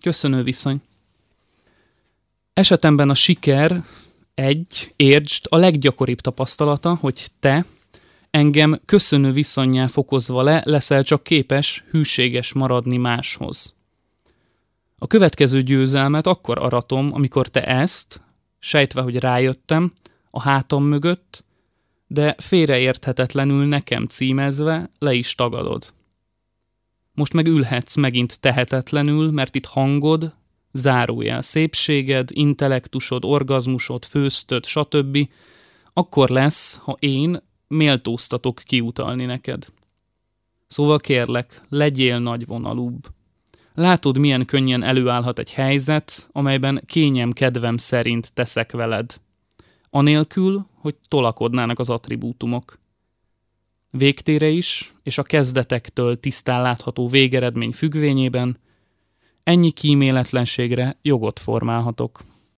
Köszönő viszony. Esetemben a siker egy, értsd, a leggyakoribb tapasztalata, hogy te, engem köszönő viszonyá fokozva le, leszel csak képes hűséges maradni máshoz. A következő győzelmet akkor aratom, amikor te ezt, sejtve, hogy rájöttem, a hátam mögött, de félreérthetetlenül nekem címezve le is tagadod. Most meg ülhetsz megint tehetetlenül, mert itt hangod, zárójel szépséged, intellektusod, orgazmusod, főztöd, stb. akkor lesz, ha én méltóztatok kiutalni neked. Szóval kérlek, legyél nagyvonalúbb. Látod, milyen könnyen előállhat egy helyzet, amelyben kényem kedvem szerint teszek veled. Anélkül, hogy tolakodnának az attribútumok. Végtére is, és a kezdetektől tisztán látható végeredmény függvényében, ennyi kíméletlenségre jogot formálhatok.